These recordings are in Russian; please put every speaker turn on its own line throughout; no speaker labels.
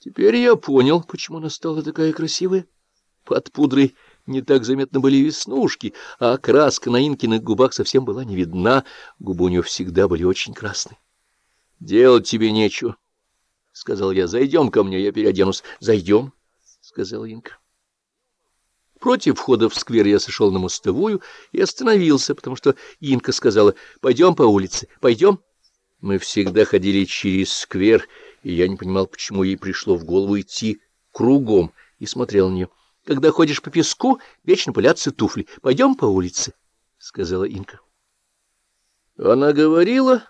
Теперь я понял, почему она стала такая красивая. Под пудрой не так заметно были веснушки, а краска на Инкиных губах совсем была не видна, губы у нее всегда были очень красные. — Делать тебе нечего, — сказал я. — Зайдем ко мне, я переоденусь. — Зайдем, — сказала Инка. Против входа в сквер я сошел на мостовую и остановился, потому что Инка сказала, — Пойдем по улице, пойдем. Мы всегда ходили через сквер, и я не понимал, почему ей пришло в голову идти кругом, и смотрел на нее. — Когда ходишь по песку, вечно пылятся туфли. Пойдем по улице, — сказала Инка. Она говорила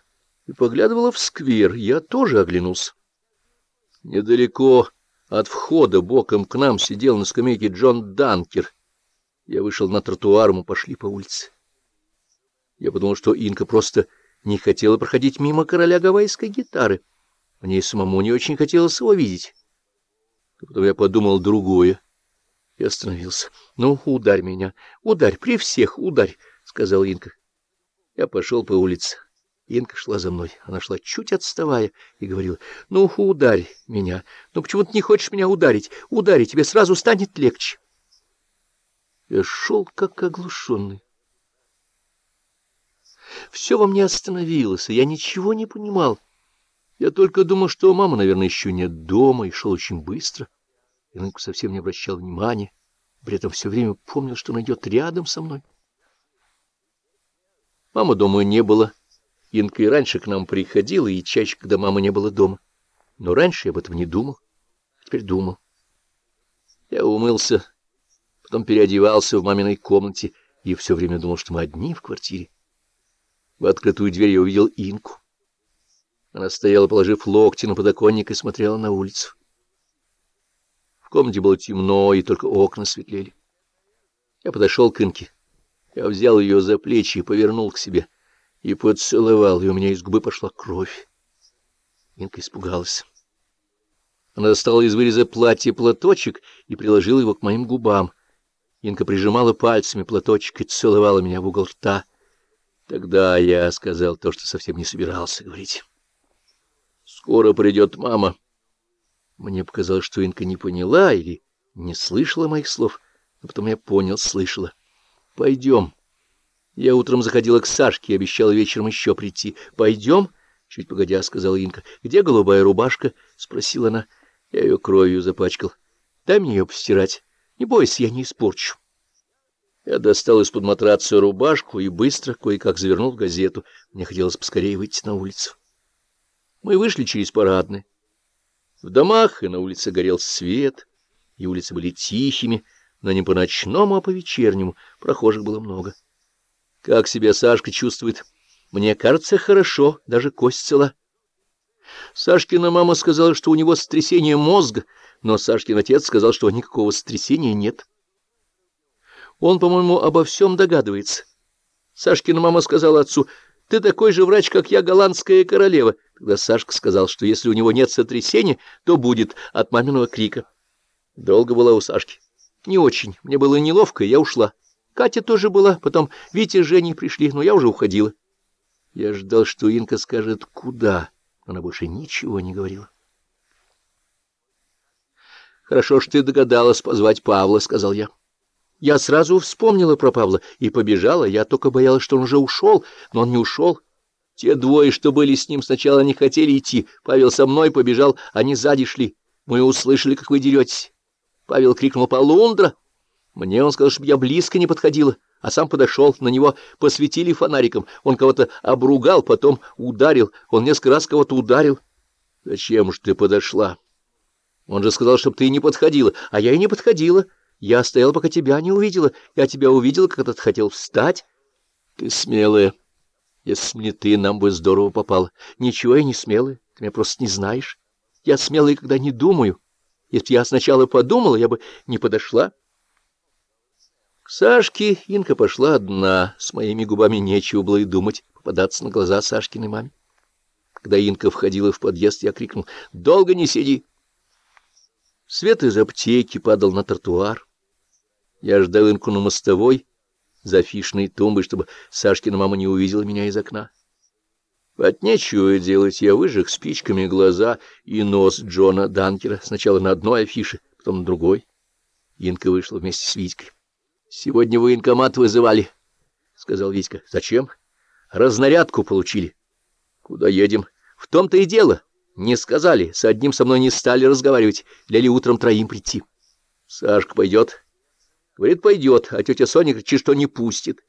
и поглядывала в сквер. Я тоже оглянулся. Недалеко от входа боком к нам сидел на скамейке Джон Данкер. Я вышел на тротуар, мы пошли по улице. Я подумал, что Инка просто не хотела проходить мимо короля гавайской гитары. Мне самому не очень хотелось его видеть. Потом я подумал другое и остановился. — Ну, ударь меня, ударь, при всех ударь, — сказал Инка. Я пошел по улице. Инка шла за мной. Она шла чуть отставая и говорила, — Ну, ударь меня. Ну, почему ты не хочешь меня ударить? Ударь, тебе сразу станет легче. Я шел как оглушенный. Все во мне остановилось, и я ничего не понимал. Я только думал, что мама, наверное, еще нет дома, и шел очень быстро. Инка совсем не обращал внимания, при этом все время помнил, что она идет рядом со мной. Мамы дома не было. Инка и раньше к нам приходила, и чаще, когда мамы не было дома. Но раньше я об этом не думал. Теперь думал. Я умылся, потом переодевался в маминой комнате и все время думал, что мы одни в квартире. В открытую дверь я увидел Инку. Она стояла, положив локти на подоконник, и смотрела на улицу. В комнате было темно, и только окна светлели. Я подошел к Инке. Я взял ее за плечи и повернул к себе — и поцеловал, и у меня из губы пошла кровь. Инка испугалась. Она достала из выреза платья платочек и приложила его к моим губам. Инка прижимала пальцами платочек и целовала меня в угол рта. Тогда я сказал то, что совсем не собирался говорить. «Скоро придет мама». Мне показалось, что Инка не поняла или не слышала моих слов, но потом я понял, слышала. «Пойдем». Я утром заходила к Сашке и обещала вечером еще прийти. «Пойдем?» — чуть погодя сказала Инка. «Где голубая рубашка?» — спросила она. Я ее кровью запачкал. «Дай мне ее постирать. Не бойся, я не испорчу». Я достал из-под матраца рубашку и быстро кое-как завернул в газету. Мне хотелось поскорее выйти на улицу. Мы вышли через парадный. В домах и на улице горел свет, и улицы были тихими, но не по-ночному, а по-вечернему. Прохожих было много. Как себя Сашка чувствует? Мне кажется, хорошо, даже кость цела. Сашкина мама сказала, что у него сотрясение мозга, но Сашкин отец сказал, что никакого сотрясения нет. Он, по-моему, обо всем догадывается. Сашкина мама сказала отцу, «Ты такой же врач, как я, голландская королева». Тогда Сашка сказал, что если у него нет сотрясения, то будет от маминого крика. Долго была у Сашки. Не очень. Мне было неловко, и я ушла. Катя тоже была, потом Витя с Женей пришли, но я уже уходила. Я ждал, что Инка скажет «куда?», она больше ничего не говорила. «Хорошо, что ты догадалась позвать Павла», — сказал я. Я сразу вспомнила про Павла и побежала. Я только боялась, что он уже ушел, но он не ушел. Те двое, что были с ним, сначала не хотели идти. Павел со мной побежал, они сзади шли. Мы услышали, как вы деретесь. Павел крикнул «Полундра!» Мне он сказал, чтобы я близко не подходила, а сам подошел, на него посветили фонариком. Он кого-то обругал, потом ударил. Он несколько раз кого-то ударил. Зачем же ты подошла? Он же сказал, чтобы ты не подходила, а я и не подходила. Я стояла, пока тебя не увидела. Я тебя увидела, когда ты хотел встать. Ты смелая. Если бы не ты, нам бы здорово попало. Ничего я не смелая, ты меня просто не знаешь. Я смелая, когда не думаю. Если я сначала подумала, я бы не подошла. Сашке Инка пошла одна, с моими губами нечего было и думать, попадаться на глаза Сашкиной маме. Когда Инка входила в подъезд, я крикнул «Долго не сиди!». Свет из аптеки падал на тротуар. Я ждал Инку на мостовой, за фишной тумбой, чтобы Сашкина мама не увидела меня из окна. От нечего делать я выжег спичками глаза и нос Джона Данкера сначала на одной афише, потом на другой. Инка вышла вместе с Витькой. — Сегодня военкомат вызывали, — сказал Витька. — Зачем? — Разнарядку получили. — Куда едем? — В том-то и дело. Не сказали. С одним со мной не стали разговаривать. Велели утром троим прийти. — Сашка пойдет? — Говорит, пойдет, а тетя Соня кричит, что не пустит.